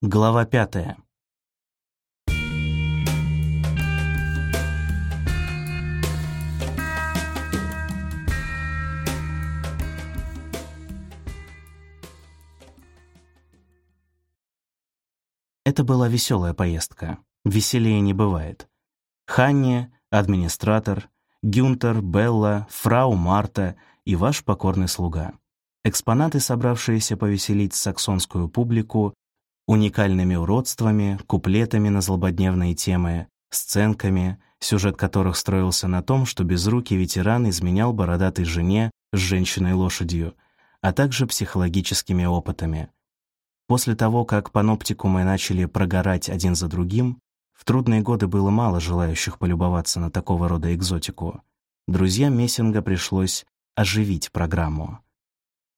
Глава пятая. Это была веселая поездка. Веселее не бывает. Ханне, администратор, Гюнтер, Белла, фрау Марта и ваш покорный слуга. Экспонаты, собравшиеся повеселить саксонскую публику, уникальными уродствами, куплетами на злободневные темы, сценками, сюжет которых строился на том, что безрукий ветеран изменял бородатой жене с женщиной-лошадью, а также психологическими опытами. После того, как паноптикумы начали прогорать один за другим, в трудные годы было мало желающих полюбоваться на такого рода экзотику. Друзьям Мессинга пришлось оживить программу.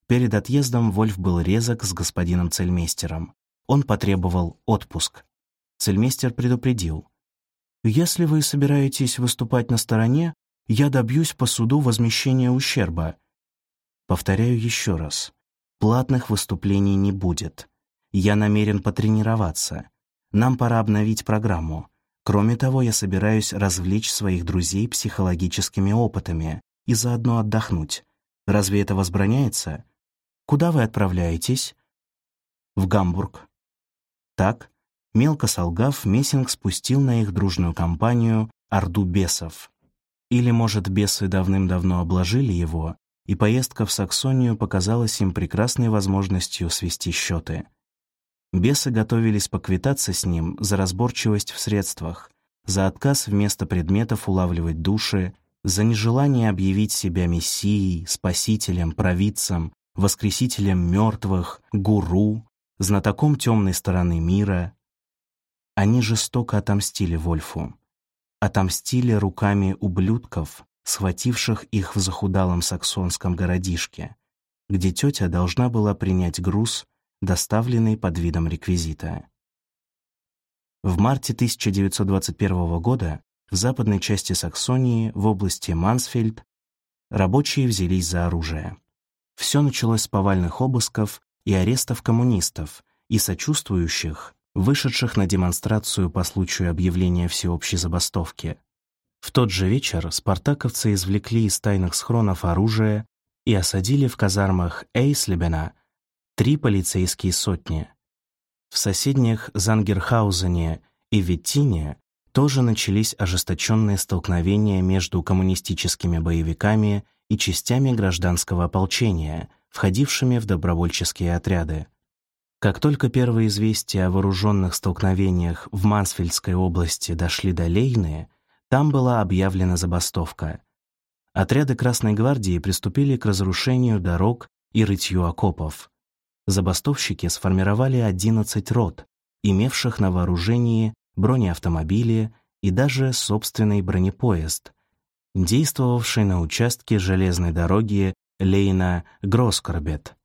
Перед отъездом Вольф был резок с господином цельмейстером. Он потребовал отпуск. Цельмейстер предупредил. «Если вы собираетесь выступать на стороне, я добьюсь по суду возмещения ущерба». Повторяю еще раз. Платных выступлений не будет. Я намерен потренироваться. Нам пора обновить программу. Кроме того, я собираюсь развлечь своих друзей психологическими опытами и заодно отдохнуть. Разве это возбраняется? Куда вы отправляетесь? В Гамбург. Так, мелко солгав, Мессинг спустил на их дружную компанию орду бесов. Или, может, бесы давным-давно обложили его, и поездка в Саксонию показалась им прекрасной возможностью свести счеты. Бесы готовились поквитаться с ним за разборчивость в средствах, за отказ вместо предметов улавливать души, за нежелание объявить себя мессией, спасителем, провидцем, воскресителем мертвых, гуру, знатоком темной стороны мира. Они жестоко отомстили Вольфу. Отомстили руками ублюдков, схвативших их в захудалом саксонском городишке, где тетя должна была принять груз доставленный под видом реквизита. В марте 1921 года в западной части Саксонии, в области Мансфельд, рабочие взялись за оружие. Все началось с повальных обысков и арестов коммунистов и сочувствующих, вышедших на демонстрацию по случаю объявления всеобщей забастовки. В тот же вечер спартаковцы извлекли из тайных схронов оружие и осадили в казармах Эйслебена три полицейские сотни. В соседних Зангерхаузене и Виттине тоже начались ожесточенные столкновения между коммунистическими боевиками и частями гражданского ополчения, входившими в добровольческие отряды. Как только первые известия о вооруженных столкновениях в Мансфельдской области дошли до Лейны, там была объявлена забастовка. Отряды Красной гвардии приступили к разрушению дорог и рытью окопов забастовщики сформировали 11 рот, имевших на вооружении бронеавтомобили и даже собственный бронепоезд, действовавший на участке железной дороги Лейна-Гроскорбет.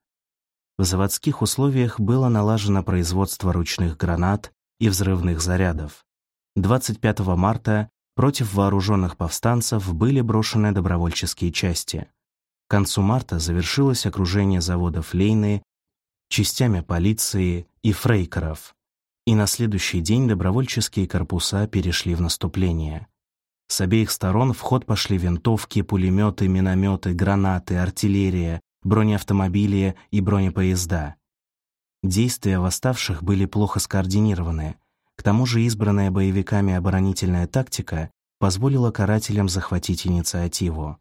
В заводских условиях было налажено производство ручных гранат и взрывных зарядов. 25 марта против вооруженных повстанцев были брошены добровольческие части. К концу марта завершилось окружение заводов Лейны частями полиции и фрейкеров, и на следующий день добровольческие корпуса перешли в наступление. С обеих сторон в ход пошли винтовки, пулеметы, минометы, гранаты, артиллерия, бронеавтомобили и бронепоезда. Действия восставших были плохо скоординированы. К тому же избранная боевиками оборонительная тактика позволила карателям захватить инициативу.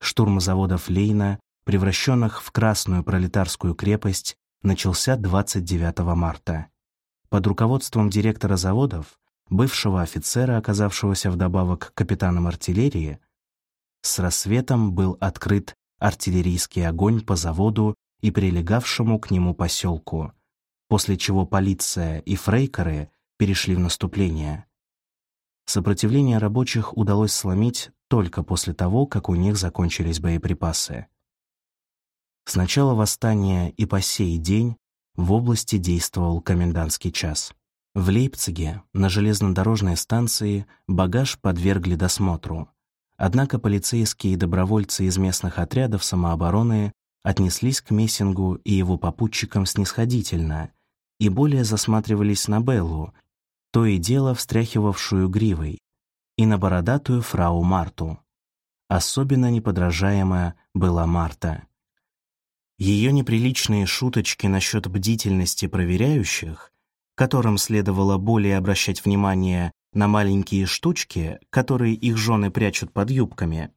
Штурм заводов Лейна превращенных в Красную пролетарскую крепость, начался 29 марта. Под руководством директора заводов, бывшего офицера, оказавшегося вдобавок капитаном артиллерии, с рассветом был открыт артиллерийский огонь по заводу и прилегавшему к нему поселку, после чего полиция и фрейкеры перешли в наступление. Сопротивление рабочих удалось сломить только после того, как у них закончились боеприпасы. С начала восстания и по сей день в области действовал комендантский час. В Лейпциге на железнодорожной станции багаж подвергли досмотру. Однако полицейские и добровольцы из местных отрядов самообороны отнеслись к Мессингу и его попутчикам снисходительно, и более засматривались на Беллу, то и дело встряхивавшую гривой, и на бородатую фрау Марту. Особенно неподражаемая была Марта. Ее неприличные шуточки насчет бдительности проверяющих, которым следовало более обращать внимание на маленькие штучки, которые их жены прячут под юбками,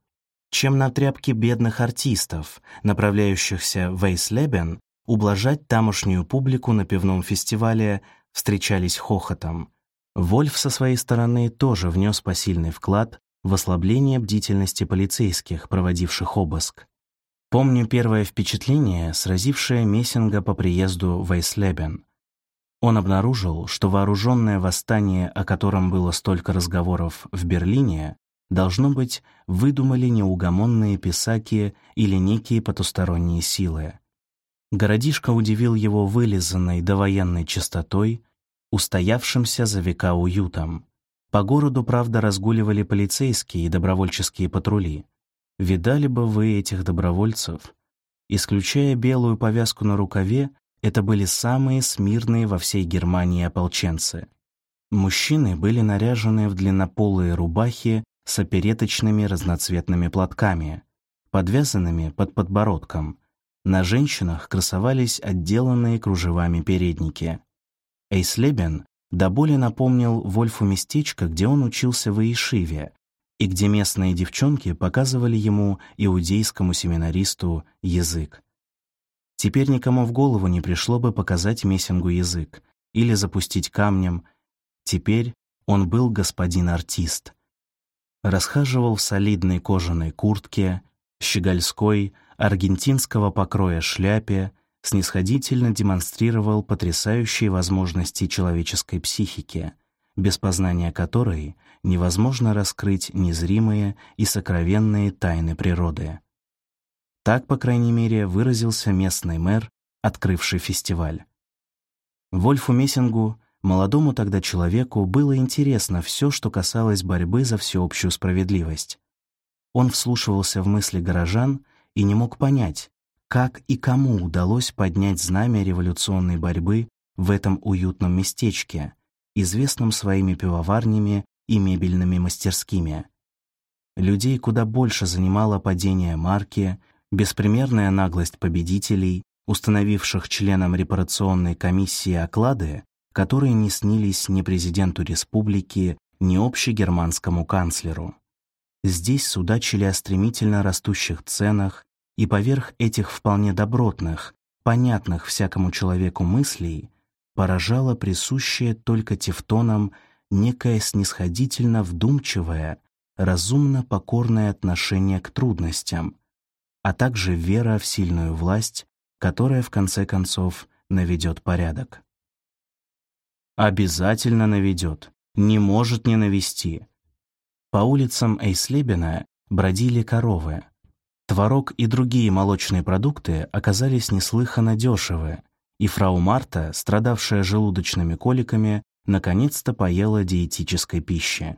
чем на тряпки бедных артистов, направляющихся в Эйслебен ублажать тамошнюю публику на пивном фестивале, встречались хохотом. Вольф со своей стороны тоже внес посильный вклад в ослабление бдительности полицейских, проводивших обыск. Помню первое впечатление, сразившее Мессинга по приезду в Эйслебен. Он обнаружил, что вооруженное восстание, о котором было столько разговоров в Берлине, должно быть, выдумали неугомонные писаки или некие потусторонние силы. Городишко удивил его вылизанной довоенной чистотой, устоявшимся за века уютом. По городу, правда, разгуливали полицейские и добровольческие патрули. Видали бы вы этих добровольцев? Исключая белую повязку на рукаве, это были самые смирные во всей Германии ополченцы. Мужчины были наряжены в длиннополые рубахи с опереточными разноцветными платками, подвязанными под подбородком. На женщинах красовались отделанные кружевами передники. Эйслебен до боли напомнил Вольфу местечко, где он учился в Иешиве, и где местные девчонки показывали ему, иудейскому семинаристу, язык. Теперь никому в голову не пришло бы показать Мессингу язык или запустить камнем. Теперь он был господин-артист. Расхаживал в солидной кожаной куртке, щегольской, аргентинского покроя шляпе, снисходительно демонстрировал потрясающие возможности человеческой психики, без познания которой невозможно раскрыть незримые и сокровенные тайны природы. Так, по крайней мере, выразился местный мэр, открывший фестиваль. Вольфу Мессингу, молодому тогда человеку, было интересно все, что касалось борьбы за всеобщую справедливость. Он вслушивался в мысли горожан и не мог понять, как и кому удалось поднять знамя революционной борьбы в этом уютном местечке, известном своими пивоварнями и мебельными мастерскими. Людей куда больше занимало падение марки, беспримерная наглость победителей, установивших членам репарационной комиссии оклады, которые не снились ни президенту республики, ни общегерманскому канцлеру. Здесь судачили о стремительно растущих ценах, и поверх этих вполне добротных, понятных всякому человеку мыслей, поражало присущее только тевтонам некое снисходительно вдумчивое, разумно покорное отношение к трудностям, а также вера в сильную власть, которая в конце концов наведет порядок. Обязательно наведет, не может не навести. По улицам Эйслебена бродили коровы. Творог и другие молочные продукты оказались неслыханно дешевы, и фрау Марта, страдавшая желудочными коликами, наконец-то поела диетической пищи.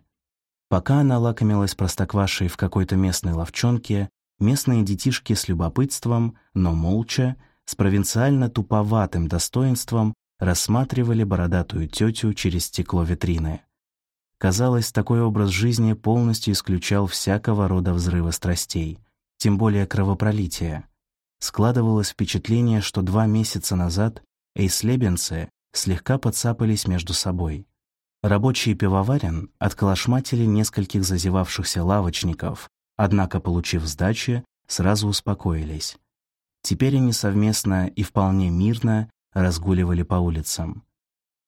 Пока она лакомилась простоквашей в какой-то местной ловчонке, местные детишки с любопытством, но молча, с провинциально-туповатым достоинством рассматривали бородатую тетю через стекло витрины. Казалось, такой образ жизни полностью исключал всякого рода взрывы страстей, тем более кровопролития. Складывалось впечатление, что два месяца назад эйслебенцы слегка подцапались между собой. Рабочие пивоварен отколошматили нескольких зазевавшихся лавочников, Однако, получив сдачи, сразу успокоились. Теперь они совместно и вполне мирно разгуливали по улицам.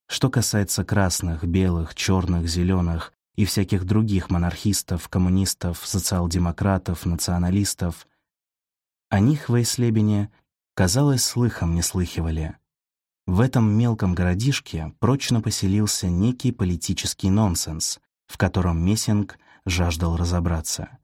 Что касается красных, белых, черных, зеленых и всяких других монархистов, коммунистов, социал-демократов, националистов, о них в Эйслебене, казалось, слыхом не слыхивали. В этом мелком городишке прочно поселился некий политический нонсенс, в котором Мессинг жаждал разобраться.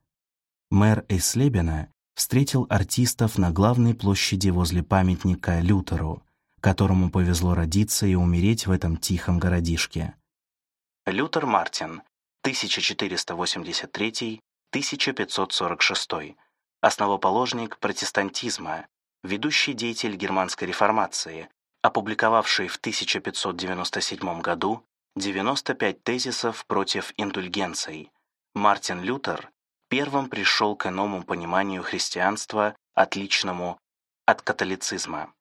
Мэр Эйслебена встретил артистов на главной площади возле памятника Лютеру, которому повезло родиться и умереть в этом тихом городишке. Лютер Мартин, 1483-1546, основоположник протестантизма, ведущий деятель германской реформации, опубликовавший в 1597 году 95 тезисов против индульгенций, Мартин Лютер первым пришел к иному пониманию христианства, отличному от католицизма.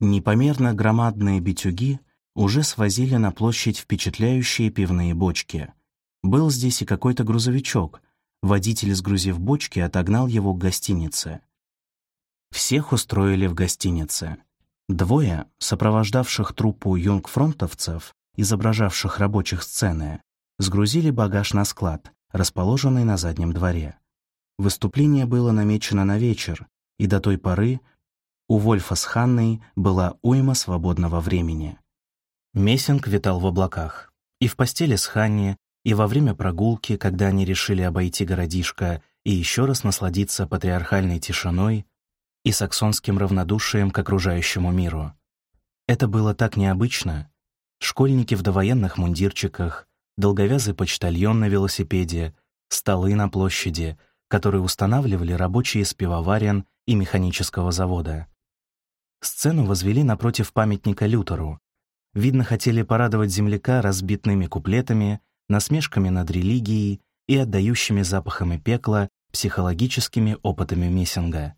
Непомерно громадные битюги уже свозили на площадь впечатляющие пивные бочки. Был здесь и какой-то грузовичок. Водитель, сгрузив бочки, отогнал его к гостинице. Всех устроили в гостинице. Двое, сопровождавших труппу юнгфронтовцев, изображавших рабочих сцены, сгрузили багаж на склад, расположенный на заднем дворе. Выступление было намечено на вечер, и до той поры у Вольфа с Ханной была уйма свободного времени. Мессинг витал в облаках. И в постели с Ханни, и во время прогулки, когда они решили обойти городишко и еще раз насладиться патриархальной тишиной, и саксонским равнодушием к окружающему миру. Это было так необычно. Школьники в довоенных мундирчиках, долговязый почтальон на велосипеде, столы на площади, которые устанавливали рабочие с пивоварен и механического завода. Сцену возвели напротив памятника Лютеру. Видно, хотели порадовать земляка разбитными куплетами, насмешками над религией и отдающими запахами пекла психологическими опытами Мессинга.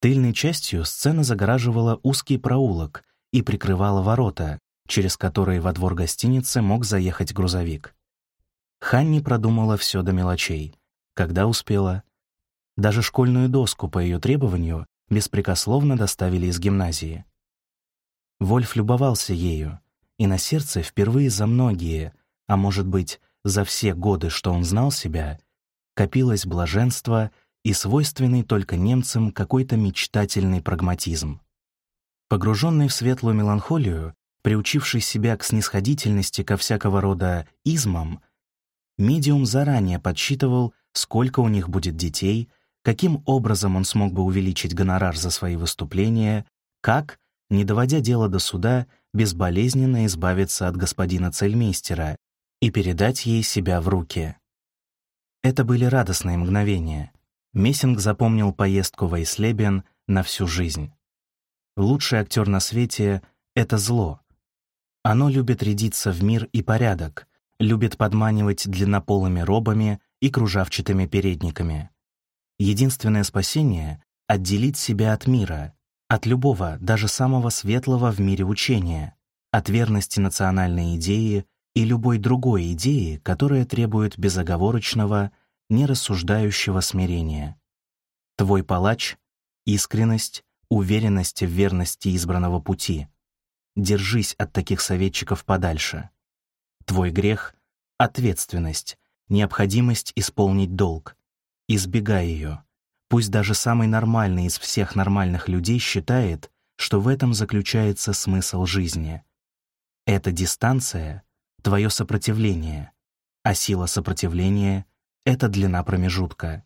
Тыльной частью сцена загораживала узкий проулок и прикрывала ворота, через которые во двор гостиницы мог заехать грузовик. Ханни продумала все до мелочей. Когда успела? Даже школьную доску по ее требованию беспрекословно доставили из гимназии. Вольф любовался ею, и на сердце впервые за многие, а может быть, за все годы, что он знал себя, копилось блаженство и свойственный только немцам какой-то мечтательный прагматизм. Погруженный в светлую меланхолию, приучивший себя к снисходительности ко всякого рода измам, медиум заранее подсчитывал, сколько у них будет детей, каким образом он смог бы увеличить гонорар за свои выступления, как, не доводя дело до суда, безболезненно избавиться от господина цельмейстера и передать ей себя в руки. Это были радостные мгновения. Мессинг запомнил поездку в Эйслебен на всю жизнь. Лучший актер на свете — это зло. Оно любит рядиться в мир и порядок, любит подманивать длиннополыми робами и кружавчатыми передниками. Единственное спасение — отделить себя от мира, от любого, даже самого светлого в мире учения, от верности национальной идеи и любой другой идеи, которая требует безоговорочного, нерассуждающего смирения. Твой палач — искренность, уверенность в верности избранного пути. Держись от таких советчиков подальше. Твой грех — ответственность, необходимость исполнить долг. Избегай ее. Пусть даже самый нормальный из всех нормальных людей считает, что в этом заключается смысл жизни. Эта дистанция — твое сопротивление, а сила сопротивления это длина промежутка.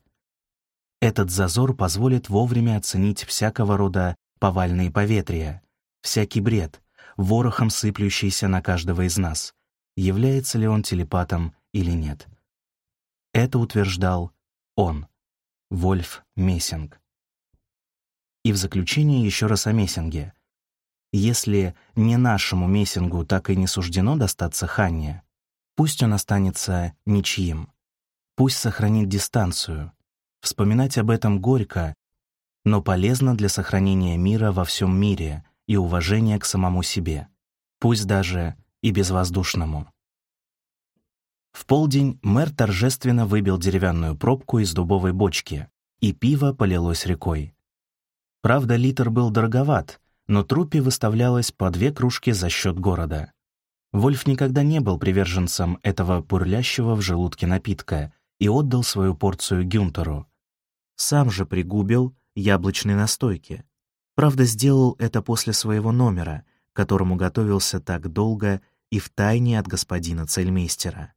Этот зазор позволит вовремя оценить всякого рода повальные поветрия, всякий бред, ворохом сыплющийся на каждого из нас, является ли он телепатом или нет. Это утверждал он, Вольф Мессинг. И в заключение еще раз о Мессинге. Если не нашему Мессингу так и не суждено достаться Ханне, пусть он останется ничьим. Пусть сохранит дистанцию. Вспоминать об этом горько, но полезно для сохранения мира во всем мире и уважения к самому себе, пусть даже и безвоздушному. В полдень мэр торжественно выбил деревянную пробку из дубовой бочки, и пиво полилось рекой. Правда, литр был дороговат, но трупе выставлялось по две кружки за счет города. Вольф никогда не был приверженцем этого бурлящего в желудке напитка и отдал свою порцию Гюнтеру. Сам же пригубил яблочной настойки. Правда, сделал это после своего номера, которому готовился так долго и втайне от господина цельмейстера.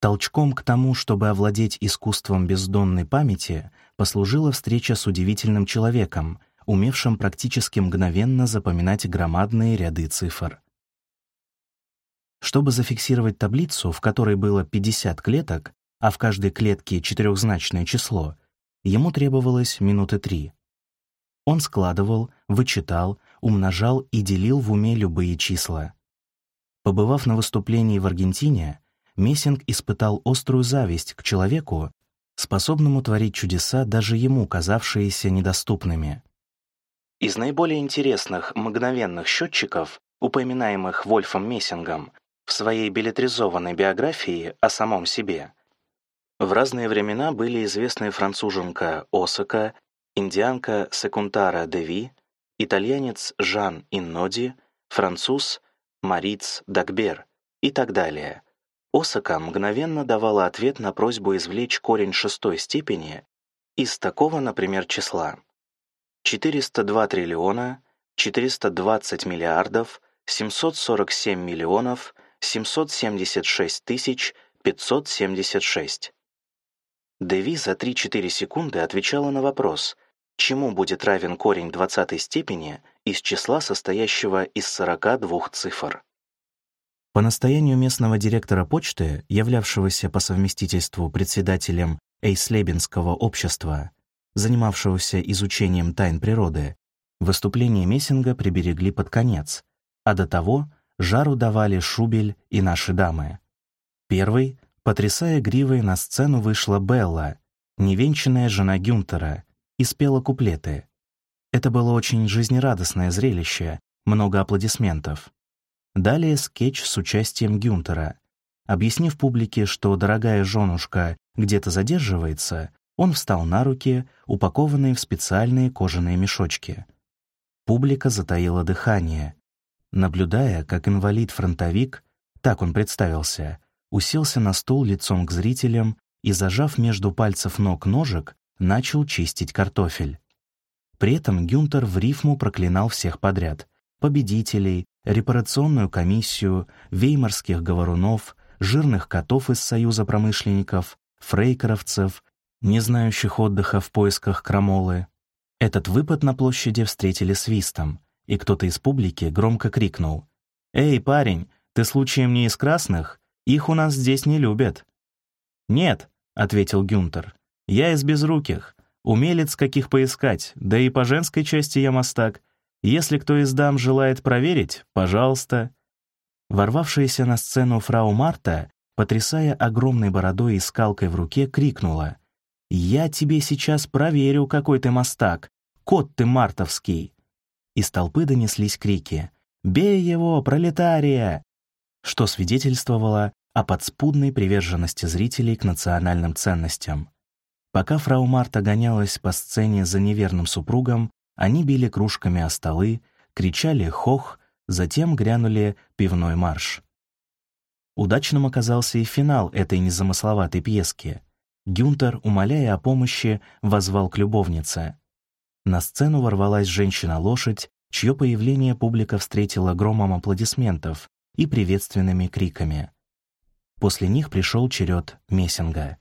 Толчком к тому, чтобы овладеть искусством бездонной памяти, послужила встреча с удивительным человеком, умевшим практически мгновенно запоминать громадные ряды цифр. Чтобы зафиксировать таблицу, в которой было 50 клеток, а в каждой клетке четырехзначное число, ему требовалось минуты три. Он складывал, вычитал, умножал и делил в уме любые числа. Побывав на выступлении в Аргентине, Мессинг испытал острую зависть к человеку, способному творить чудеса, даже ему казавшиеся недоступными. Из наиболее интересных мгновенных счетчиков, упоминаемых Вольфом Мессингом в своей билетризованной биографии о самом себе, в разные времена были известны француженка Осака, индианка Секунтара Деви, итальянец Жан Инноди, француз Мариц Дагбер и так далее. Осака мгновенно давала ответ на просьбу извлечь корень шестой степени из такого, например, числа. 402 триллиона, 420 миллиардов, 747 миллионов, 776 тысяч 576. Деви за 3-4 секунды отвечала на вопрос, чему будет равен корень двадцатой степени из числа, состоящего из 42 цифр. По настоянию местного директора почты, являвшегося по совместительству председателем Эйслебенского общества, занимавшегося изучением тайн природы, выступление Мессинга приберегли под конец, а до того жару давали Шубель и наши дамы. Первый, потрясая гривой, на сцену вышла Белла, невенчанная жена Гюнтера, и спела куплеты. Это было очень жизнерадостное зрелище, много аплодисментов. Далее скетч с участием Гюнтера. Объяснив публике, что дорогая женушка где-то задерживается, он встал на руки, упакованные в специальные кожаные мешочки. Публика затаила дыхание, наблюдая, как инвалид-фронтовик, так он представился, уселся на стул лицом к зрителям и, зажав между пальцев ног ножек, начал чистить картофель. При этом Гюнтер в рифму проклинал всех подряд — победителей, репарационную комиссию, веймарских говорунов, жирных котов из Союза промышленников, фрейкеровцев, не знающих отдыха в поисках крамолы. Этот выпад на площади встретили свистом, и кто-то из публики громко крикнул «Эй, парень, ты случаем не из красных? Их у нас здесь не любят». «Нет», — ответил Гюнтер, — «я из безруких, умелец каких поискать, да и по женской части я мастак. Если кто из дам желает проверить, пожалуйста». Ворвавшаяся на сцену фрау Марта, потрясая огромной бородой и скалкой в руке, крикнула — «Я тебе сейчас проверю, какой ты мастак! Кот ты мартовский!» Из толпы донеслись крики «Бей его, пролетария!» что свидетельствовало о подспудной приверженности зрителей к национальным ценностям. Пока фрау Марта гонялась по сцене за неверным супругом, они били кружками о столы, кричали «хох», затем грянули пивной марш. Удачным оказался и финал этой незамысловатой пьески — Гюнтер, умоляя о помощи, возвал к любовнице. На сцену ворвалась женщина-лошадь, чье появление публика встретила громом аплодисментов и приветственными криками. После них пришел черед Мессинга.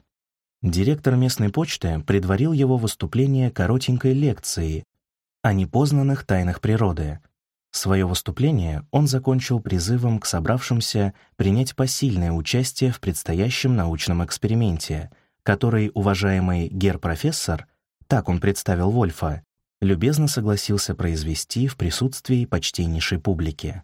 Директор местной почты предварил его выступление коротенькой лекцией о непознанных тайнах природы. Свое выступление он закончил призывом к собравшимся принять посильное участие в предстоящем научном эксперименте — который уважаемый гер-профессор, так он представил Вольфа, любезно согласился произвести в присутствии почтеннейшей публики.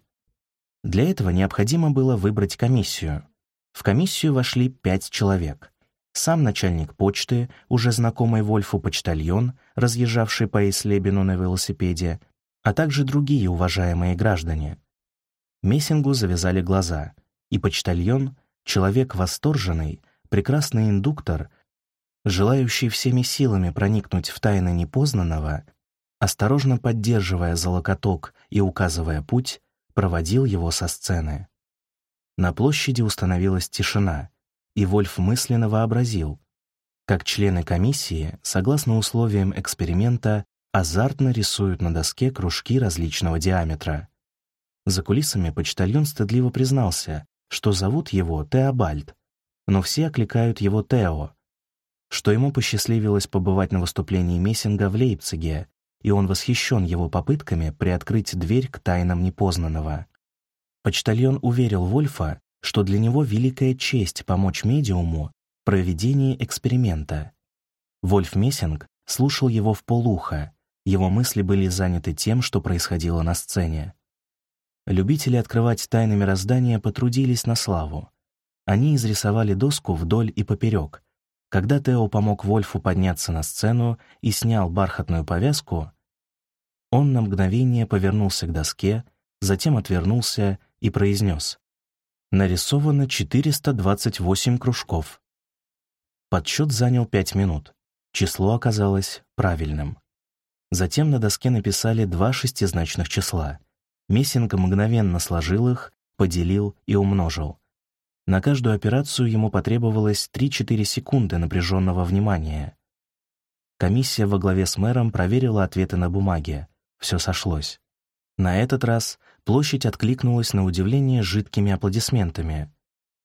Для этого необходимо было выбрать комиссию. В комиссию вошли пять человек. Сам начальник почты, уже знакомый Вольфу почтальон, разъезжавший по Эйслебену на велосипеде, а также другие уважаемые граждане. Мессингу завязали глаза, и почтальон, человек восторженный, прекрасный индуктор, желающий всеми силами проникнуть в тайны непознанного, осторожно поддерживая за локоток и указывая путь, проводил его со сцены. На площади установилась тишина, и Вольф мысленно вообразил, как члены комиссии, согласно условиям эксперимента, азартно рисуют на доске кружки различного диаметра. За кулисами почтальон стыдливо признался, что зовут его Теобальд, но все окликают его Тео, что ему посчастливилось побывать на выступлении Мессинга в Лейпциге, и он восхищен его попытками приоткрыть дверь к тайнам непознанного. Почтальон уверил Вольфа, что для него великая честь помочь медиуму в проведении эксперимента. Вольф Мессинг слушал его в полуха, Его мысли были заняты тем, что происходило на сцене. Любители открывать тайны мироздания потрудились на славу. Они изрисовали доску вдоль и поперек. Когда Тео помог Вольфу подняться на сцену и снял бархатную повязку, он на мгновение повернулся к доске, затем отвернулся и произнес. Нарисовано 428 кружков. Подсчет занял 5 минут. Число оказалось правильным. Затем на доске написали два шестизначных числа. Мессинг мгновенно сложил их, поделил и умножил. На каждую операцию ему потребовалось 3-4 секунды напряженного внимания. Комиссия во главе с мэром проверила ответы на бумаге. Все сошлось. На этот раз площадь откликнулась на удивление жидкими аплодисментами.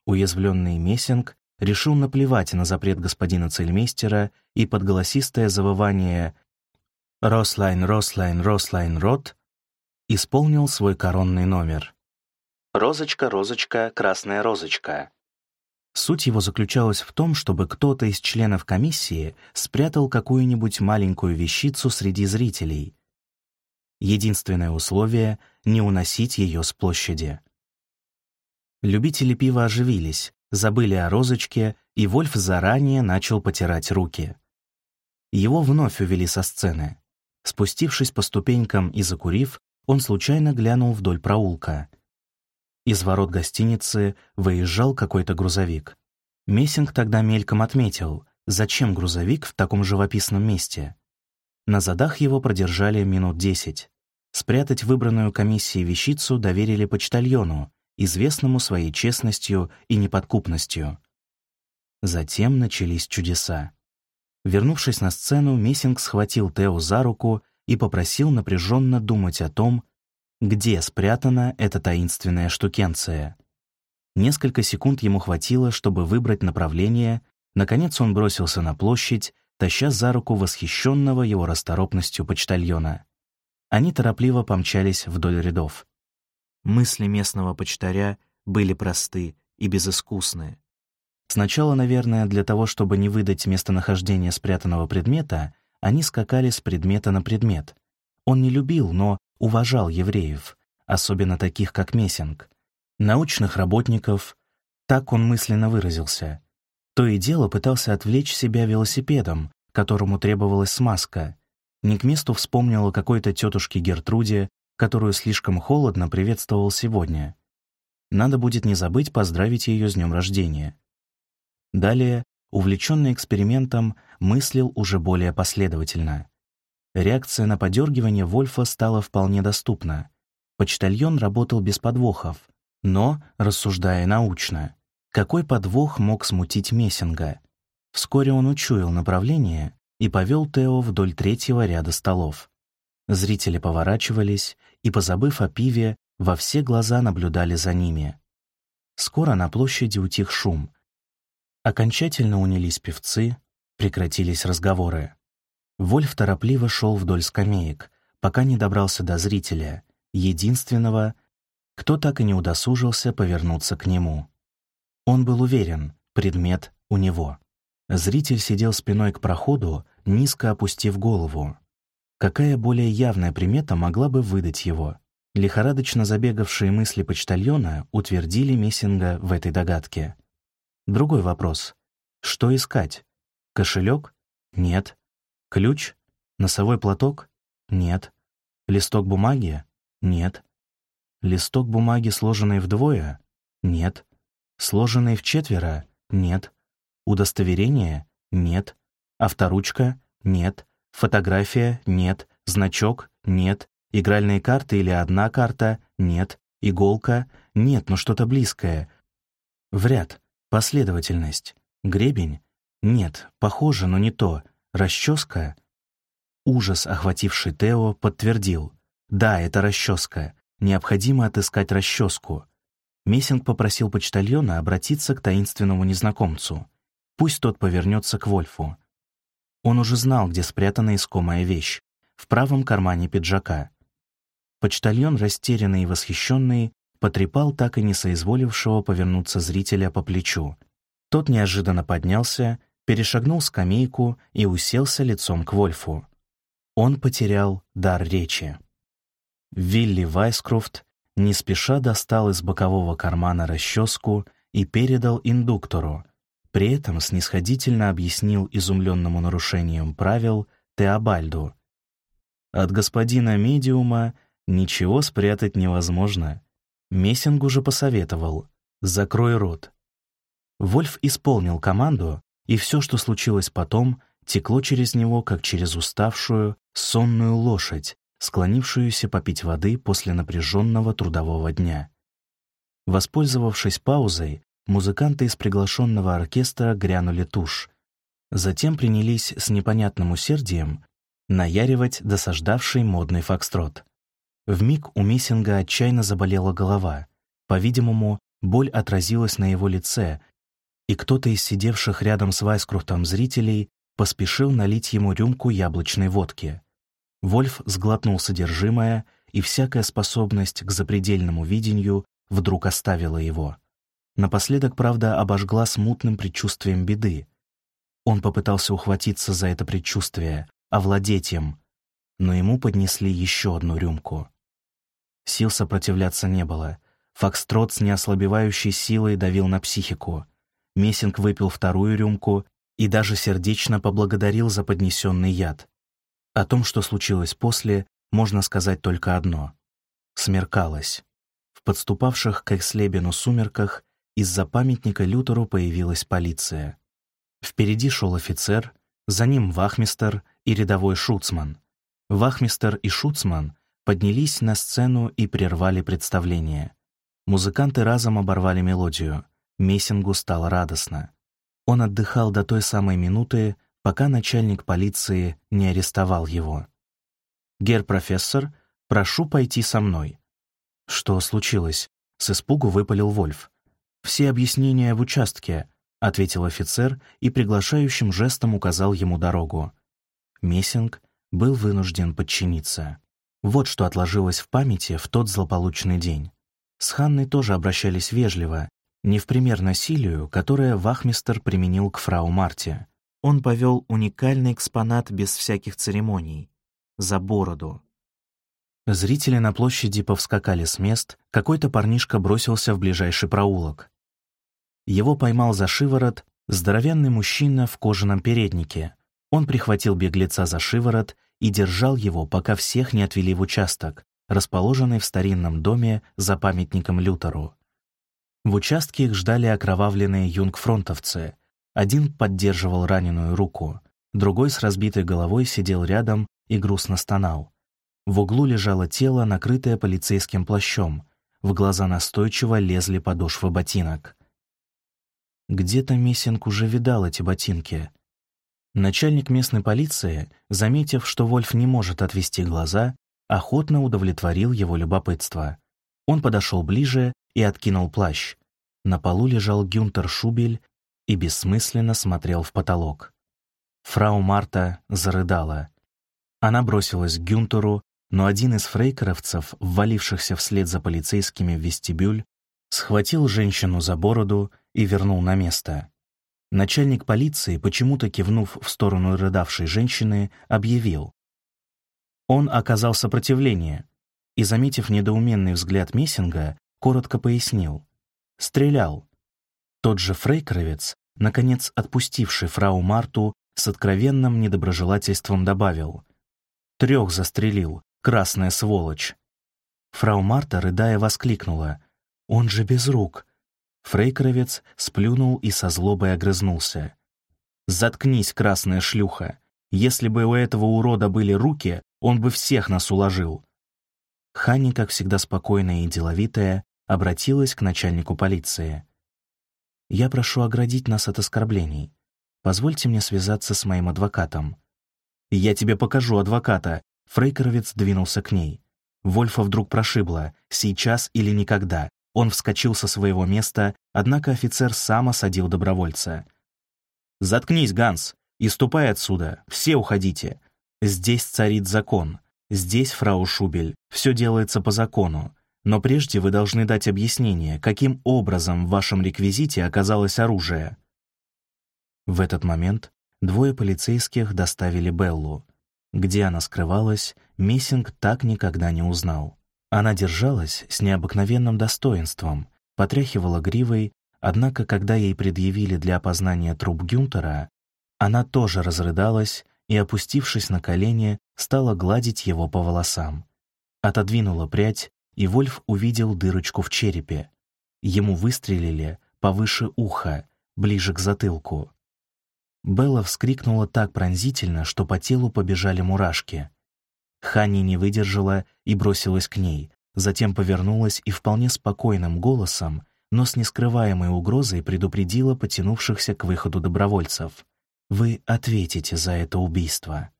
Уязвленный Мессинг решил наплевать на запрет господина цельмейстера и под голосистое завывание «Рослайн, Рослайн, Рослайн, Рот» исполнил свой коронный номер. «Розочка, розочка, красная розочка». Суть его заключалась в том, чтобы кто-то из членов комиссии спрятал какую-нибудь маленькую вещицу среди зрителей, Единственное условие — не уносить ее с площади. Любители пива оживились, забыли о розочке, и Вольф заранее начал потирать руки. Его вновь увели со сцены. Спустившись по ступенькам и закурив, он случайно глянул вдоль проулка. Из ворот гостиницы выезжал какой-то грузовик. Мессинг тогда мельком отметил, зачем грузовик в таком живописном месте. На задах его продержали минут десять. Спрятать выбранную комиссией вещицу доверили почтальону, известному своей честностью и неподкупностью. Затем начались чудеса. Вернувшись на сцену, Мессинг схватил Тео за руку и попросил напряженно думать о том, где спрятана эта таинственная штукенция. Несколько секунд ему хватило, чтобы выбрать направление, наконец он бросился на площадь, таща за руку восхищенного его расторопностью почтальона. Они торопливо помчались вдоль рядов. Мысли местного почтаря были просты и безыскусны. Сначала, наверное, для того, чтобы не выдать местонахождение спрятанного предмета, они скакали с предмета на предмет. Он не любил, но уважал евреев, особенно таких, как Мессинг, научных работников, так он мысленно выразился. То и дело пытался отвлечь себя велосипедом, которому требовалась смазка. Не к месту вспомнил о какой-то тетушке Гертруде, которую слишком холодно приветствовал сегодня. Надо будет не забыть поздравить ее с днем рождения. Далее, увлеченный экспериментом, мыслил уже более последовательно. Реакция на подергивание Вольфа стала вполне доступна. Почтальон работал без подвохов, но, рассуждая научно, какой подвох мог смутить Мессинга? Вскоре он учуял направление и повел Тео вдоль третьего ряда столов. Зрители поворачивались и, позабыв о пиве, во все глаза наблюдали за ними. Скоро на площади утих шум. Окончательно унились певцы, прекратились разговоры. Вольф торопливо шел вдоль скамеек, пока не добрался до зрителя, единственного, кто так и не удосужился повернуться к нему. Он был уверен, предмет у него. Зритель сидел спиной к проходу, низко опустив голову. Какая более явная примета могла бы выдать его? Лихорадочно забегавшие мысли почтальона утвердили Мессинга в этой догадке. Другой вопрос. Что искать? Кошелек? Нет. Ключ? Носовой платок? Нет. Листок бумаги? Нет. Листок бумаги, сложенный вдвое? Нет. Сложенный в четверо? Нет. Удостоверение? Нет. Авторучка? Нет. Фотография? Нет. Значок? Нет. Игральные карты или одна карта? Нет. Иголка? Нет, но что-то близкое. В ряд. Последовательность. Гребень? Нет, похоже, но не то. Расческа? Ужас, охвативший Тео, подтвердил. Да, это расческа. Необходимо отыскать расческу. Мессинг попросил почтальона обратиться к таинственному незнакомцу. Пусть тот повернется к Вольфу. Он уже знал, где спрятана искомая вещь — в правом кармане пиджака. Почтальон, растерянный и восхищенный, потрепал так и не соизволившего повернуться зрителя по плечу. Тот неожиданно поднялся, перешагнул скамейку и уселся лицом к Вольфу. Он потерял дар речи. Вилли Вайскрофт не спеша достал из бокового кармана расческу и передал индуктору, при этом снисходительно объяснил изумленному нарушением правил Теобальду. От господина медиума ничего спрятать невозможно. Мессингу же посоветовал «закрой рот». Вольф исполнил команду, и все, что случилось потом, текло через него, как через уставшую, сонную лошадь, склонившуюся попить воды после напряженного трудового дня. Воспользовавшись паузой, музыканты из приглашенного оркестра грянули тушь. Затем принялись с непонятным усердием наяривать досаждавший модный фокстрот. Вмиг у Миссинга отчаянно заболела голова. По-видимому, боль отразилась на его лице, и кто-то из сидевших рядом с Вайскруфтом зрителей поспешил налить ему рюмку яблочной водки. Вольф сглотнул содержимое, и всякая способность к запредельному видению вдруг оставила его. Напоследок, правда, обожгла смутным предчувствием беды. Он попытался ухватиться за это предчувствие, овладеть им, но ему поднесли еще одну рюмку. Сил сопротивляться не было. Фокстрот с неослабевающей силой давил на психику. Мессинг выпил вторую рюмку и даже сердечно поблагодарил за поднесенный яд. О том, что случилось после, можно сказать только одно. Смеркалось. В подступавших к Экслебену сумерках из-за памятника Лютеру появилась полиция. Впереди шел офицер, за ним вахмистер и рядовой шуцман. Вахмистер и шуцман поднялись на сцену и прервали представление. Музыканты разом оборвали мелодию. Мессингу стало радостно. Он отдыхал до той самой минуты, пока начальник полиции не арестовал его. «Гер профессор, прошу пойти со мной». «Что случилось?» — с испугу выпалил Вольф. «Все объяснения в участке», — ответил офицер и приглашающим жестом указал ему дорогу. Мессинг был вынужден подчиниться. Вот что отложилось в памяти в тот злополучный день. С Ханной тоже обращались вежливо, не в пример насилию, которое Вахмистер применил к фрау Марте. Он повел уникальный экспонат без всяких церемоний — за бороду. Зрители на площади повскакали с мест, какой-то парнишка бросился в ближайший проулок. Его поймал за шиворот здоровенный мужчина в кожаном переднике. Он прихватил беглеца за шиворот и держал его, пока всех не отвели в участок, расположенный в старинном доме за памятником Лютеру. В участке их ждали окровавленные юнгфронтовцы. Один поддерживал раненую руку, другой с разбитой головой сидел рядом и грустно стонал. В углу лежало тело, накрытое полицейским плащом. В глаза настойчиво лезли подошвы ботинок. Где-то Мессинг уже видал эти ботинки. Начальник местной полиции, заметив, что Вольф не может отвести глаза, охотно удовлетворил его любопытство. Он подошел ближе и откинул плащ. На полу лежал Гюнтер Шубель и бессмысленно смотрел в потолок. Фрау Марта зарыдала. Она бросилась к Гюнтеру, но один из фрейкеровцев, ввалившихся вслед за полицейскими в вестибюль, схватил женщину за бороду и вернул на место. Начальник полиции, почему-то кивнув в сторону рыдавшей женщины, объявил. Он оказал сопротивление и, заметив недоуменный взгляд Мессинга, коротко пояснил. Стрелял. Тот же Фрейкровец, наконец отпустивший фрау Марту, с откровенным недоброжелательством добавил. «Трех застрелил, красная сволочь!» Фрау Марта, рыдая, воскликнула. «Он же без рук! Фрейкровец сплюнул и со злобой огрызнулся. «Заткнись, красная шлюха! Если бы у этого урода были руки, он бы всех нас уложил!» Ханни, как всегда спокойная и деловитая, обратилась к начальнику полиции. «Я прошу оградить нас от оскорблений. Позвольте мне связаться с моим адвокатом». «Я тебе покажу адвоката!» Фрейкровец двинулся к ней. Вольфа вдруг прошибло «сейчас или никогда», он вскочил со своего места, однако офицер сам осадил добровольца. «Заткнись, Ганс, и ступай отсюда, все уходите. Здесь царит закон. Здесь, фрау Шубель, все делается по закону. Но прежде вы должны дать объяснение, каким образом в вашем реквизите оказалось оружие». В этот момент двое полицейских доставили Беллу. Где она скрывалась, Мессинг так никогда не узнал. Она держалась с необыкновенным достоинством, потряхивала гривой, однако, когда ей предъявили для опознания труп Гюнтера, она тоже разрыдалась и, опустившись на колени, стала гладить его по волосам. Отодвинула прядь, и Вольф увидел дырочку в черепе. Ему выстрелили повыше уха, ближе к затылку. Белла вскрикнула так пронзительно, что по телу побежали мурашки. Ханни не выдержала и бросилась к ней, затем повернулась и вполне спокойным голосом, но с нескрываемой угрозой предупредила потянувшихся к выходу добровольцев. «Вы ответите за это убийство».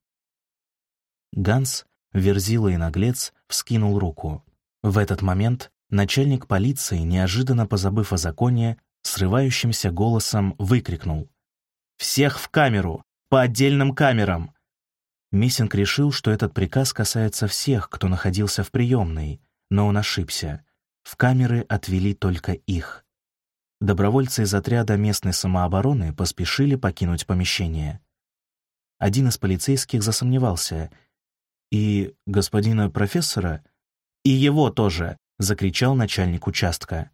Ганс, Верзила и Наглец вскинул руку. В этот момент начальник полиции, неожиданно позабыв о законе, срывающимся голосом выкрикнул «Всех в камеру! По отдельным камерам!» Миссинг решил, что этот приказ касается всех, кто находился в приемной, но он ошибся. В камеры отвели только их. Добровольцы из отряда местной самообороны поспешили покинуть помещение. Один из полицейских засомневался. «И господина профессора?» «И его тоже!» — закричал начальник участка.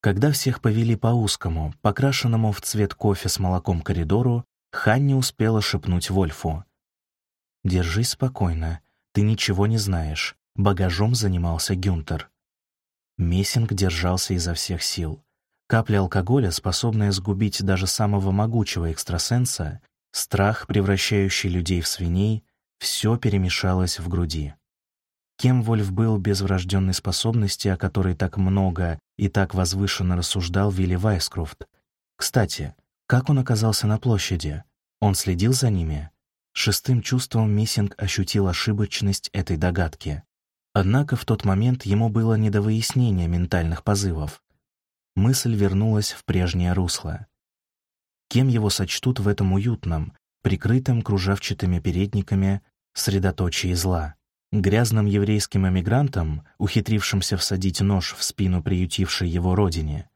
Когда всех повели по узкому, покрашенному в цвет кофе с молоком коридору, Ханни успела шепнуть Вольфу. «Держись спокойно, ты ничего не знаешь. Багажом занимался Гюнтер». Мессинг держался изо всех сил. Капля алкоголя, способная сгубить даже самого могучего экстрасенса, страх, превращающий людей в свиней, все перемешалось в груди. Кем Вольф был без врожденной способности, о которой так много и так возвышенно рассуждал Вилли Вайскрофт? Кстати, как он оказался на площади? Он следил за ними? Шестым чувством Миссинг ощутил ошибочность этой догадки. Однако в тот момент ему было не до выяснения ментальных позывов. Мысль вернулась в прежнее русло. Кем его сочтут в этом уютном, прикрытом кружавчатыми передниками средоточии зла? Грязным еврейским эмигрантом, ухитрившимся всадить нож в спину приютившей его родине.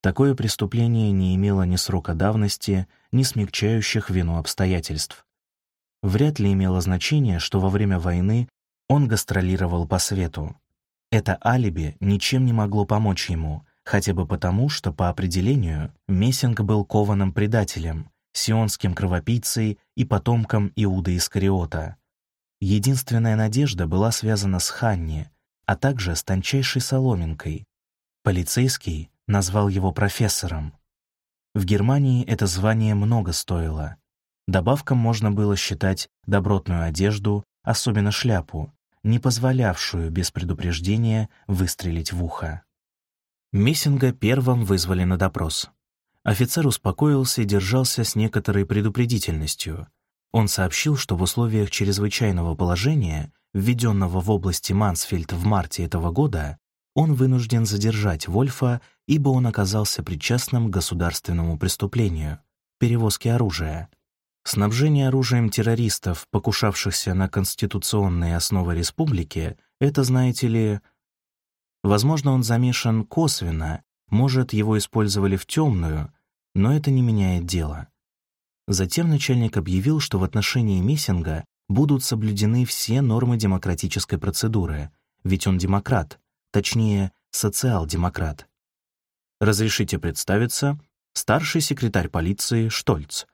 Такое преступление не имело ни срока давности, ни смягчающих вину обстоятельств. Вряд ли имело значение, что во время войны он гастролировал по свету. Это алиби ничем не могло помочь ему, хотя бы потому, что по определению Мессинг был кованым предателем, сионским кровопийцей и потомком Иуда Искариота — Единственная надежда была связана с Ханни, а также с тончайшей соломинкой. Полицейский назвал его профессором. В Германии это звание много стоило. Добавком можно было считать добротную одежду, особенно шляпу, не позволявшую без предупреждения выстрелить в ухо. Мессинга первым вызвали на допрос. Офицер успокоился и держался с некоторой предупредительностью — он сообщил, что в условиях чрезвычайного положения, введенного в области Мансфельд в марте этого года, он вынужден задержать Вольфа, ибо он оказался причастным к государственному преступлению — перевозке оружия. Снабжение оружием террористов, покушавшихся на конституционные основы республики, это, знаете ли... Возможно, он замешан косвенно, может, его использовали в темную, но это не меняет дело. Затем начальник объявил, что в отношении Мессинга будут соблюдены все нормы демократической процедуры, ведь он демократ, точнее, социал-демократ. «Разрешите представиться, старший секретарь полиции Штольц».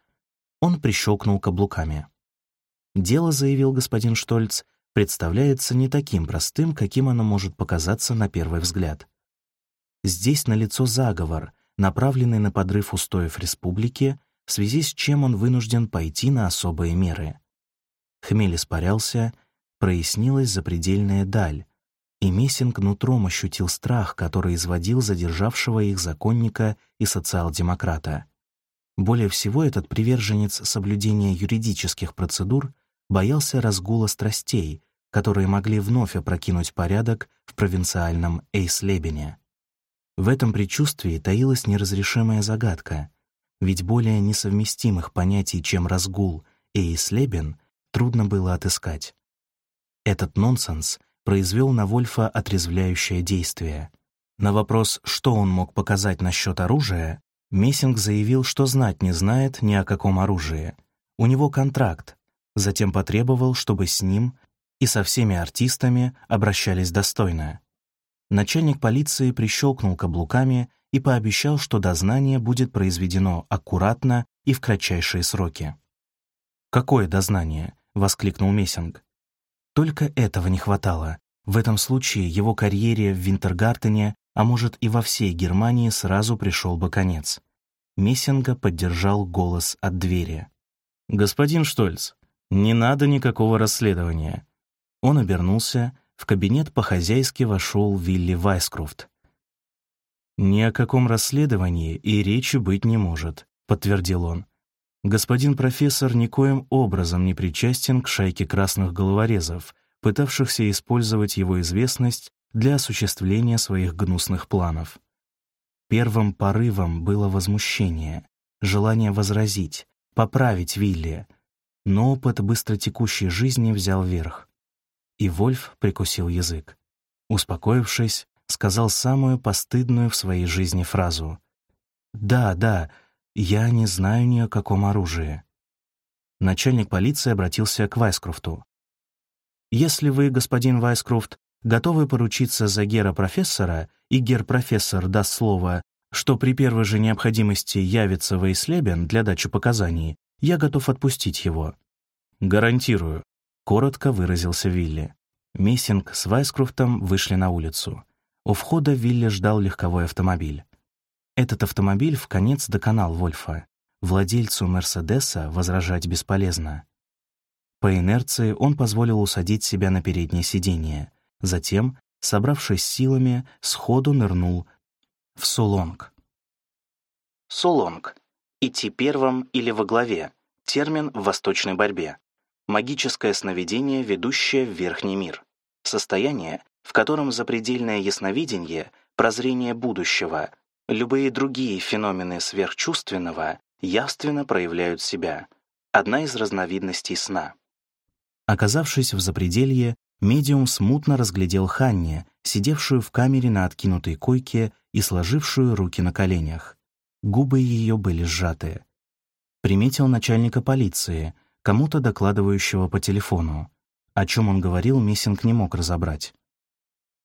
Он прищелкнул каблуками. «Дело», — заявил господин Штольц, представляется не таким простым, каким оно может показаться на первый взгляд. Здесь налицо заговор, направленный на подрыв устоев республики в связи с чем он вынужден пойти на особые меры. Хмель испарялся, прояснилась запредельная даль, и Мессинг нутром ощутил страх, который изводил задержавшего их законника и социал-демократа. Более всего этот приверженец соблюдения юридических процедур боялся разгула страстей, которые могли вновь опрокинуть порядок в провинциальном Эйслебене. В этом предчувствии таилась неразрешимая загадка — ведь более несовместимых понятий, чем разгул и Слебен, трудно было отыскать. Этот нонсенс произвел на Вольфа отрезвляющее действие. На вопрос, что он мог показать насчет оружия, Мессинг заявил, что знать не знает ни о каком оружии. У него контракт, Затем потребовал, чтобы с ним и со всеми артистами обращались достойно. Начальник полиции прищелкнул каблуками и пообещал, что дознание будет произведено аккуратно и в кратчайшие сроки. «Какое дознание?» — воскликнул Мессинг. Только этого не хватало. В этом случае его карьере в Винтергартене, а может и во всей Германии, сразу пришел бы конец. Мессинга поддержал голос от двери. «Господин Штольц, не надо никакого расследования». Он обернулся, в кабинет по-хозяйски вошел Вилли Вайскрофт. «Ни о каком расследовании и речи быть не может», — подтвердил он. «Господин профессор никоим образом не причастен к шайке красных головорезов, пытавшихся использовать его известность для осуществления своих гнусных планов. Первым порывом было возмущение, желание возразить, поправить Вилли, но опыт быстротекущей жизни взял верх. И Вольф прикусил язык. Успокоившись, сказал самую постыдную в своей жизни фразу. «Да, да, я не знаю ни о каком оружии». Начальник полиции обратился к Вайскрофту. «Если вы, господин Вайскрофт, готовы поручиться за гера-профессора, и гер-профессор даст слово, что при первой же необходимости явится в Эйслебен для дачи показаний, я готов отпустить его». «Гарантирую», коротко выразился Вилли. Мессинг с Вайскрофтом вышли на улицу. У входа Вилли ждал легковой автомобиль. Этот автомобиль в конец доконал Вольфа. Владельцу «Мерседеса» возражать бесполезно. По инерции он позволил усадить себя на переднее сиденье. Затем, собравшись силами, сходу нырнул в Солонг. Солонг. Идти первым или во главе. Термин в восточной борьбе магическое сновидение, ведущее в верхний мир. Состояние, в котором запредельное ясновидение, прозрение будущего, любые другие феномены сверхчувственного явственно проявляют себя. Одна из разновидностей сна. Оказавшись в запределье, медиум смутно разглядел Ханне, сидевшую в камере на откинутой койке и сложившую руки на коленях. Губы ее были сжаты. Приметил начальника полиции — кому-то докладывающего по телефону. О чем он говорил, Мессинг не мог разобрать.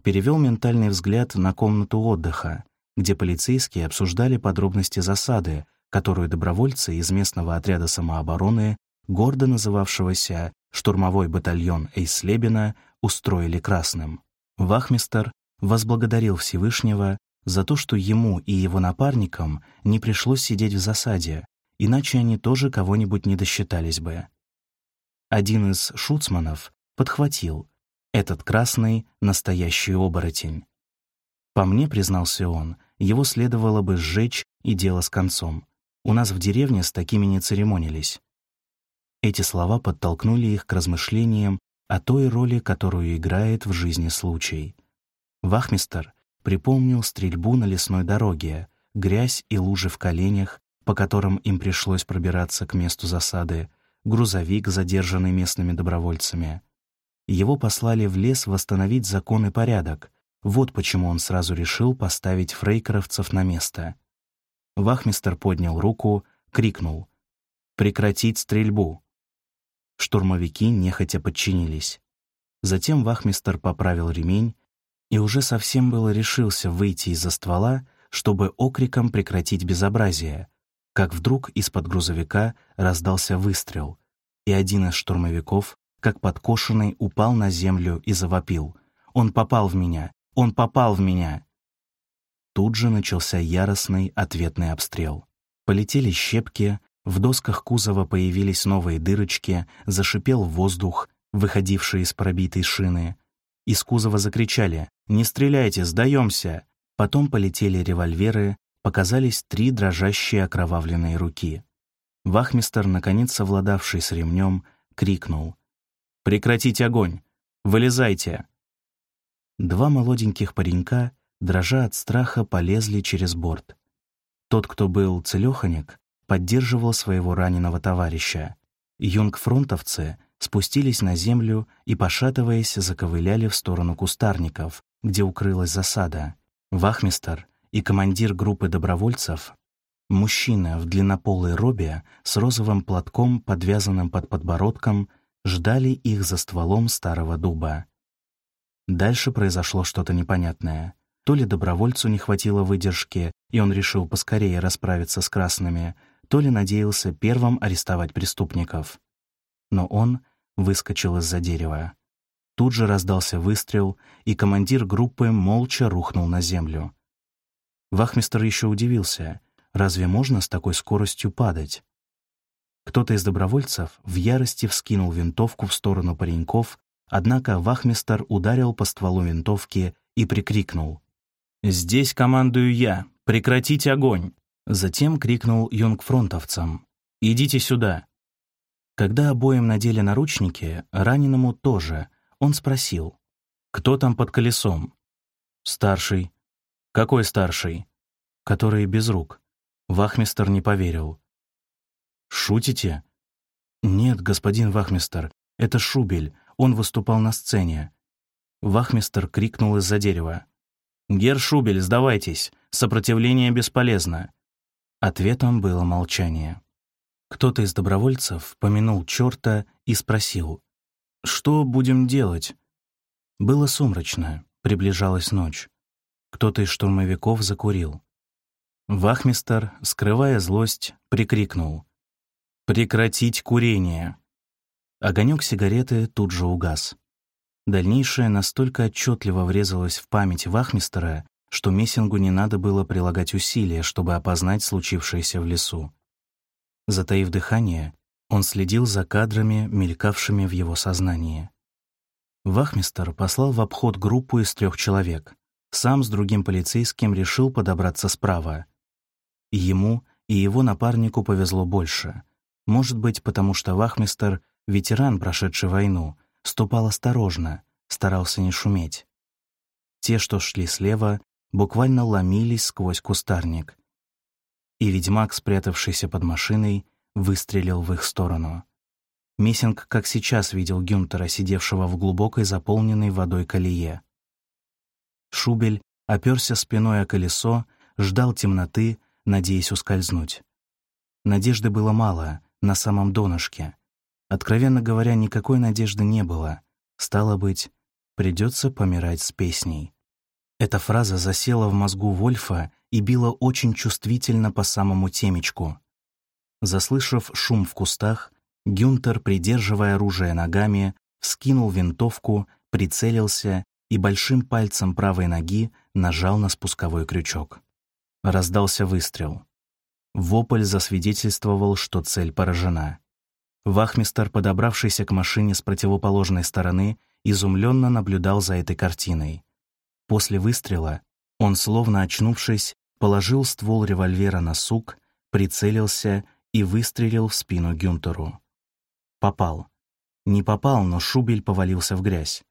Перевел ментальный взгляд на комнату отдыха, где полицейские обсуждали подробности засады, которую добровольцы из местного отряда самообороны, гордо называвшегося «Штурмовой батальон Эйслебена», устроили красным. Вахмистер возблагодарил Всевышнего за то, что ему и его напарникам не пришлось сидеть в засаде, иначе они тоже кого-нибудь не досчитались бы. Один из шуцманов подхватил «Этот красный — настоящий оборотень». По мне, признался он, его следовало бы сжечь и дело с концом. У нас в деревне с такими не церемонились. Эти слова подтолкнули их к размышлениям о той роли, которую играет в жизни случай. Вахмистер припомнил стрельбу на лесной дороге, грязь и лужи в коленях, по которым им пришлось пробираться к месту засады, грузовик, задержанный местными добровольцами. Его послали в лес восстановить закон и порядок. Вот почему он сразу решил поставить фрейкеровцев на место. Вахмистер поднял руку, крикнул «Прекратить стрельбу!». Штурмовики нехотя подчинились. Затем вахмистер поправил ремень и уже совсем было решился выйти из-за ствола, чтобы окриком прекратить безобразие, как вдруг из-под грузовика раздался выстрел, и один из штурмовиков, как подкошенный, упал на землю и завопил. «Он попал в меня! Он попал в меня!» Тут же начался яростный ответный обстрел. Полетели щепки, в досках кузова появились новые дырочки, зашипел воздух, выходивший из пробитой шины. Из кузова закричали «Не стреляйте, сдаемся!» Потом полетели револьверы, показались три дрожащие окровавленные руки. Вахмистер, наконец совладавший с ремнем, крикнул. «Прекратите огонь! Вылезайте!» Два молоденьких паренька, дрожа от страха, полезли через борт. Тот, кто был целёхонек, поддерживал своего раненого товарища. Юнгфронтовцы спустились на землю и, пошатываясь, заковыляли в сторону кустарников, где укрылась засада. Вахмистер, и командир группы добровольцев Мужчина в длиннополой робе с розовым платком, подвязанным под подбородком, ждали их за стволом старого дуба. Дальше произошло что-то непонятное. То ли добровольцу не хватило выдержки, и он решил поскорее расправиться с красными, то ли надеялся первым арестовать преступников. Но он выскочил из-за дерева. Тут же раздался выстрел, и командир группы молча рухнул на землю. Вахмистер еще удивился, разве можно с такой скоростью падать? Кто-то из добровольцев в ярости вскинул винтовку в сторону пареньков, однако вахмистер ударил по стволу винтовки и прикрикнул. «Здесь командую я! Прекратите огонь!» Затем крикнул юнгфронтовцам. «Идите сюда!» Когда обоим надели наручники, раненому тоже, он спросил. «Кто там под колесом?» «Старший». «Какой старший?» «Который без рук». Вахмистер не поверил. «Шутите?» «Нет, господин Вахмистер, это Шубель, он выступал на сцене». Вахмистер крикнул из-за дерева. «Гер Шубель, сдавайтесь, сопротивление бесполезно». Ответом было молчание. Кто-то из добровольцев помянул черта и спросил, «Что будем делать?» Было сумрачно, приближалась ночь. Кто-то из штурмовиков закурил. Вахмистер, скрывая злость, прикрикнул. «Прекратить курение!» Огонек сигареты тут же угас. Дальнейшее настолько отчетливо врезалось в память Вахмистера, что Мессингу не надо было прилагать усилия, чтобы опознать случившееся в лесу. Затаив дыхание, он следил за кадрами, мелькавшими в его сознании. Вахмистер послал в обход группу из трех человек. Сам с другим полицейским решил подобраться справа. Ему и его напарнику повезло больше. Может быть, потому что Вахмистер, ветеран, прошедший войну, ступал осторожно, старался не шуметь. Те, что шли слева, буквально ломились сквозь кустарник. И ведьмак, спрятавшийся под машиной, выстрелил в их сторону. Мессинг, как сейчас, видел Гюнтера, сидевшего в глубокой заполненной водой колее. Шубель оперся спиной о колесо, ждал темноты, надеясь ускользнуть. Надежды было мало, на самом донышке. Откровенно говоря, никакой надежды не было. Стало быть, придется помирать с песней. Эта фраза засела в мозгу Вольфа и била очень чувствительно по самому темечку. Заслышав шум в кустах, Гюнтер, придерживая оружие ногами, вскинул винтовку, прицелился и большим пальцем правой ноги нажал на спусковой крючок. Раздался выстрел. Вопль засвидетельствовал, что цель поражена. Вахмистер, подобравшийся к машине с противоположной стороны, изумленно наблюдал за этой картиной. После выстрела он, словно очнувшись, положил ствол револьвера на сук, прицелился и выстрелил в спину Гюнтеру. Попал. Не попал, но Шубель повалился в грязь.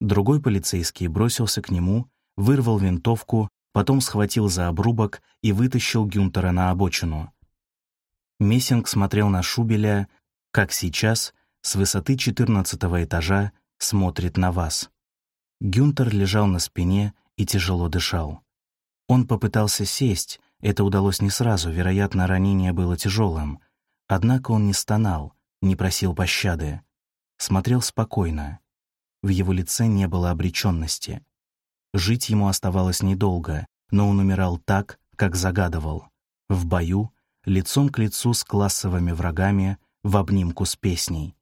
Другой полицейский бросился к нему, вырвал винтовку, потом схватил за обрубок и вытащил Гюнтера на обочину. Мессинг смотрел на Шубеля, как сейчас, с высоты четырнадцатого этажа, смотрит на вас. Гюнтер лежал на спине и тяжело дышал. Он попытался сесть, это удалось не сразу, вероятно, ранение было тяжелым. Однако он не стонал, не просил пощады. Смотрел спокойно. В его лице не было обреченности. Жить ему оставалось недолго, но он умирал так, как загадывал. В бою, лицом к лицу с классовыми врагами, в обнимку с песней.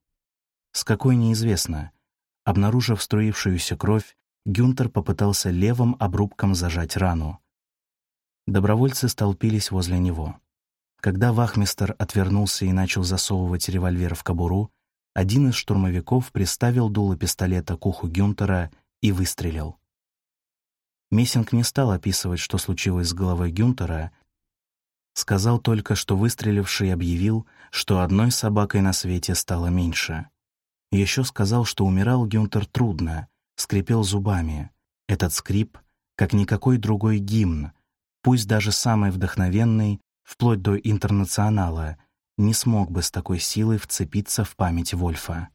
С какой неизвестно. Обнаружив струившуюся кровь, Гюнтер попытался левым обрубком зажать рану. Добровольцы столпились возле него. Когда вахмистер отвернулся и начал засовывать револьвер в кобуру, один из штурмовиков приставил дуло пистолета к уху Гюнтера и выстрелил. Мессинг не стал описывать, что случилось с головой Гюнтера, сказал только, что выстреливший объявил, что одной собакой на свете стало меньше. Еще сказал, что умирал Гюнтер трудно, скрипел зубами. Этот скрип, как никакой другой гимн, пусть даже самый вдохновенный, вплоть до интернационала, не смог бы с такой силой вцепиться в память Вольфа.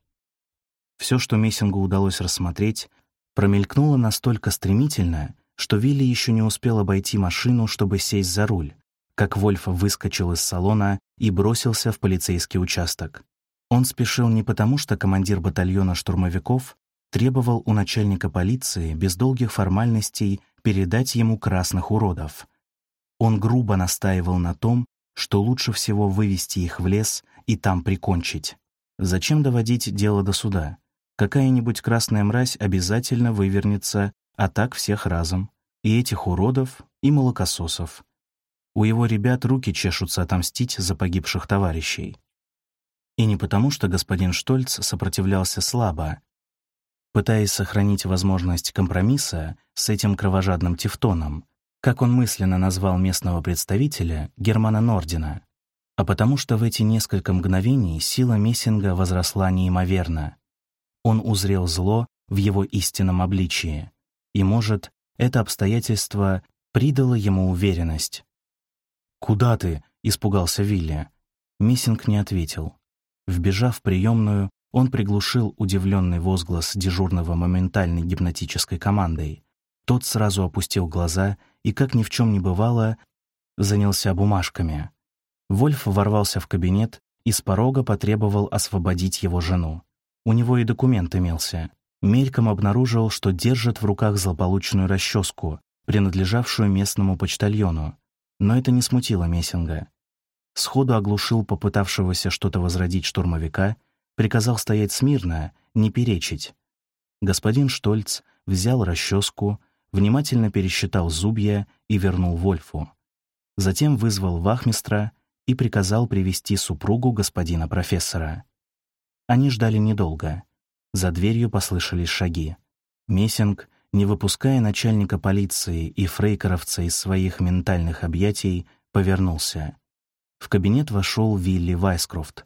Все, что Мессингу удалось рассмотреть, промелькнуло настолько стремительно, что Вилли еще не успел обойти машину, чтобы сесть за руль, как Вольф выскочил из салона и бросился в полицейский участок. Он спешил не потому, что командир батальона штурмовиков требовал у начальника полиции без долгих формальностей передать ему красных уродов. Он грубо настаивал на том, что лучше всего вывести их в лес и там прикончить. Зачем доводить дело до суда? Какая-нибудь красная мразь обязательно вывернется, а так всех разом. И этих уродов, и молокососов. У его ребят руки чешутся отомстить за погибших товарищей. И не потому, что господин Штольц сопротивлялся слабо, пытаясь сохранить возможность компромисса с этим кровожадным тевтоном, как он мысленно назвал местного представителя Германа Нордина, а потому что в эти несколько мгновений сила Мессинга возросла неимоверно. Он узрел зло в его истинном обличии, и, может, это обстоятельство придало ему уверенность. «Куда ты?» — испугался Вилли. Миссинг не ответил. Вбежав в приемную, он приглушил удивленный возглас дежурного моментальной гипнотической командой. Тот сразу опустил глаза и, как ни в чем не бывало, занялся бумажками. Вольф ворвался в кабинет и с порога потребовал освободить его жену. У него и документ имелся. Мельком обнаружил, что держит в руках злополучную расческу, принадлежавшую местному почтальону, но это не смутило Мессинга. Сходу оглушил попытавшегося что-то возродить штурмовика, приказал стоять смирно, не перечить. Господин Штольц взял расческу, внимательно пересчитал зубья и вернул Вольфу. Затем вызвал вахмистра и приказал привести супругу господина профессора. Они ждали недолго. За дверью послышались шаги. Мессинг не выпуская начальника полиции и фрейкеровца из своих ментальных объятий, повернулся. В кабинет вошел Вилли Вайскрофт.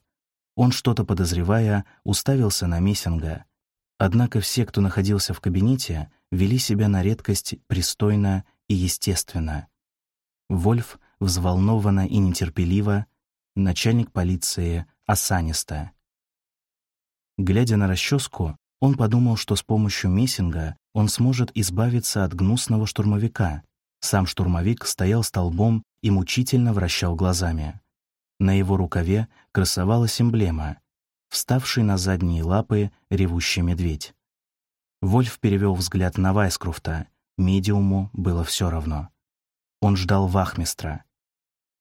Он, что-то подозревая, уставился на Мессинга. Однако все, кто находился в кабинете, вели себя на редкость пристойно и естественно. Вольф взволнованно и нетерпеливо, начальник полиции осанисто. Глядя на расческу, он подумал, что с помощью Мессинга он сможет избавиться от гнусного штурмовика. Сам штурмовик стоял столбом и мучительно вращал глазами. На его рукаве красовалась эмблема — вставший на задние лапы ревущий медведь. Вольф перевел взгляд на Вайскруфта. Медиуму было все равно. Он ждал вахмистра.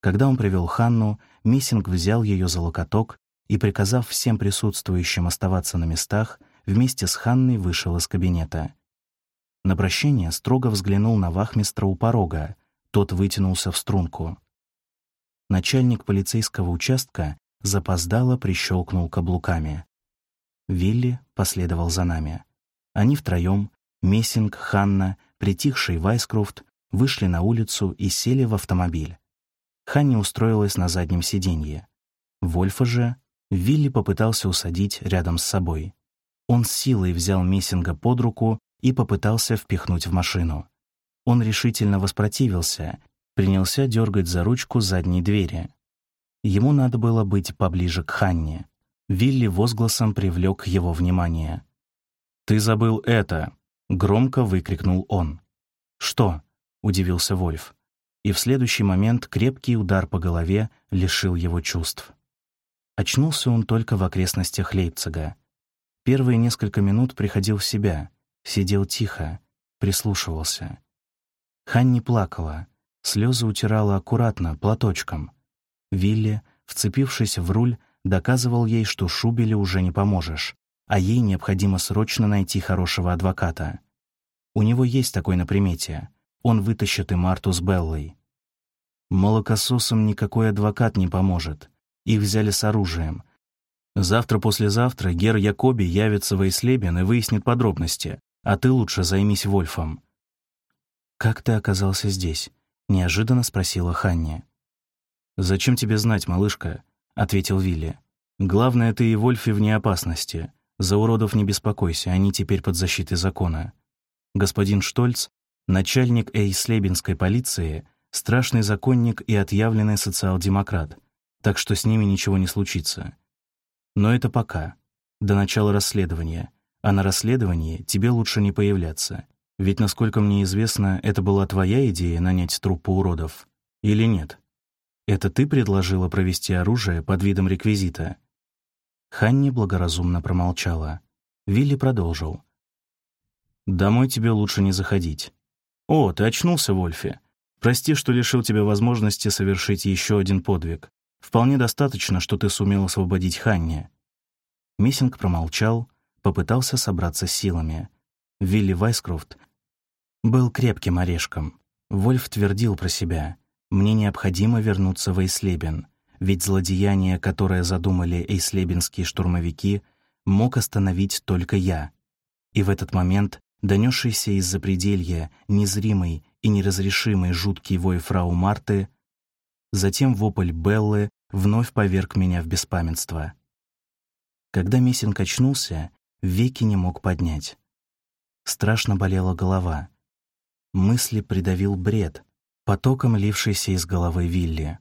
Когда он привел Ханну, Миссинг взял ее за локоток и, приказав всем присутствующим оставаться на местах, вместе с Ханной вышел из кабинета. На прощение строго взглянул на вахмистра у порога, тот вытянулся в струнку. Начальник полицейского участка запоздало прищелкнул каблуками. Вилли последовал за нами. Они втроем, Мессинг, Ханна, притихший Вайскрофт, вышли на улицу и сели в автомобиль. Ханни устроилась на заднем сиденье. Вольфа же Вилли попытался усадить рядом с собой. Он силой взял Мессинга под руку и попытался впихнуть в машину. Он решительно воспротивился, принялся дергать за ручку задней двери. Ему надо было быть поближе к Ханне. Вилли возгласом привлек его внимание. «Ты забыл это!» — громко выкрикнул он. «Что?» — удивился Вольф. И в следующий момент крепкий удар по голове лишил его чувств. Очнулся он только в окрестностях Лейпцига. Первые несколько минут приходил в себя, сидел тихо, прислушивался. Ханни плакала, слезы утирала аккуратно, платочком. Вилли, вцепившись в руль, доказывал ей, что Шубеле уже не поможешь, а ей необходимо срочно найти хорошего адвоката. У него есть такой на примете. Он вытащит и Марту с Беллой. Молокососам никакой адвокат не поможет. Их взяли с оружием, Завтра-послезавтра Гер Якоби явится в Эйслебен и выяснит подробности, а ты лучше займись Вольфом». «Как ты оказался здесь?» — неожиданно спросила Ханни. «Зачем тебе знать, малышка?» — ответил Вилли. «Главное, ты и Вольфи вне опасности. За уродов не беспокойся, они теперь под защитой закона. Господин Штольц, начальник Эйслебенской полиции, страшный законник и отъявленный социал-демократ, так что с ними ничего не случится. Но это пока, до начала расследования. А на расследовании тебе лучше не появляться. Ведь, насколько мне известно, это была твоя идея нанять труппу уродов. Или нет? «Это ты предложила провести оружие под видом реквизита?» Ханни благоразумно промолчала. Вилли продолжил. «Домой тебе лучше не заходить. О, ты очнулся, Вольфи. Прости, что лишил тебя возможности совершить еще один подвиг. Вполне достаточно, что ты сумел освободить Ханни». Миссинг промолчал, попытался собраться силами. Вилли Вайскрофт был крепким орешком. Вольф твердил про себя. «Мне необходимо вернуться в Эйслебен, ведь злодеяние, которое задумали эйслебенские штурмовики, мог остановить только я». И в этот момент донесшийся из-за пределья незримый и неразрешимый жуткий вой фрау Марты, затем вопль Беллы вновь поверг меня в беспамятство. Когда Мессинг очнулся, веки не мог поднять. Страшно болела голова. Мысли придавил бред, потоком лившийся из головы Вилли.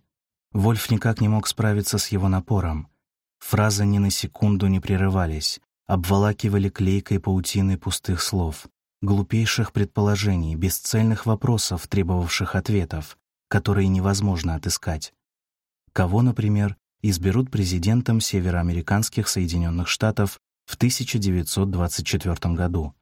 Вольф никак не мог справиться с его напором. Фразы ни на секунду не прерывались, обволакивали клейкой паутиной пустых слов, глупейших предположений, бесцельных вопросов, требовавших ответов, которые невозможно отыскать. Кого, например, изберут президентом североамериканских Соединенных Штатов в 1924 году?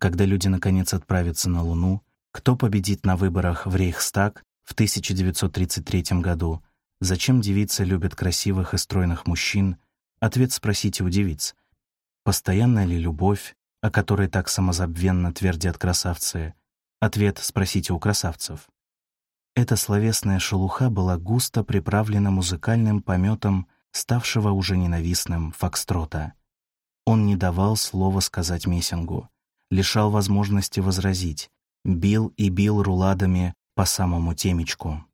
когда люди наконец отправятся на Луну, кто победит на выборах в Рейхстаг в 1933 году, зачем девицы любят красивых и стройных мужчин, ответ спросите у девиц. Постоянная ли любовь, о которой так самозабвенно твердят красавцы, ответ спросите у красавцев. Эта словесная шелуха была густо приправлена музыкальным пометом ставшего уже ненавистным фокстрота. Он не давал слова сказать Мессингу лишал возможности возразить, бил и бил руладами по самому темечку.